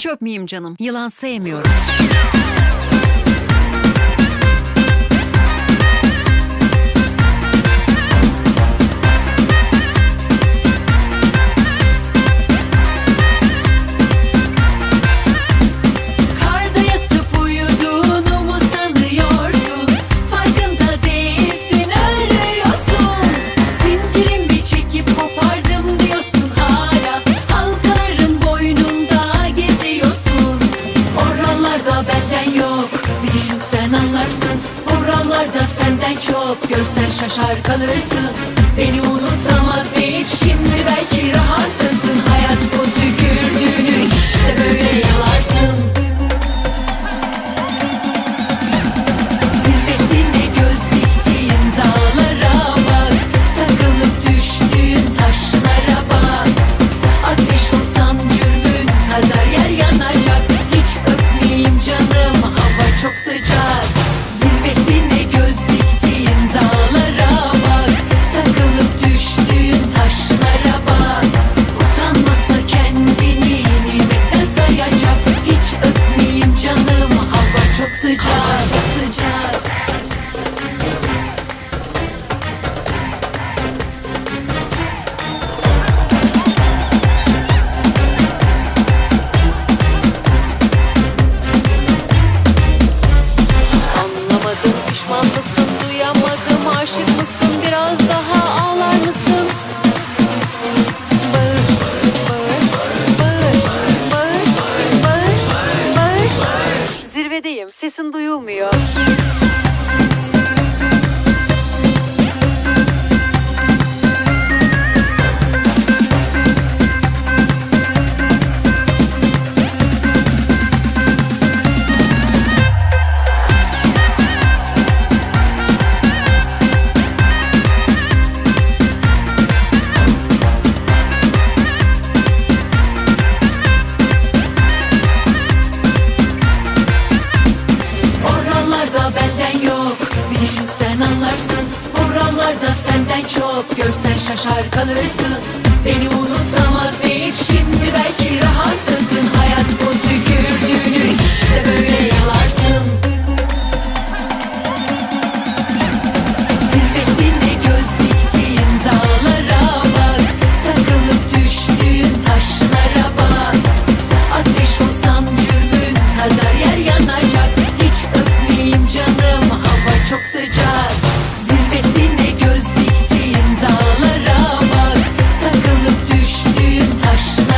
çöp miyim canım? Yılan sevmiyorum. Rüyalarda senden çok görsen şaşar kalırsın. Beni unutamaz deyip şimdi belki rahattır sıcak, sıcak. Anlamadım pişman mısın duyamadım aşık mısın sesin duyulmuyor. Sen anlarsın buralarda senden çok. Görsen şaşar kalırsın beni unutan çok sıcak. Zirvesine göz diktiğin dağlara bak. Takılıp düştüğün taşlara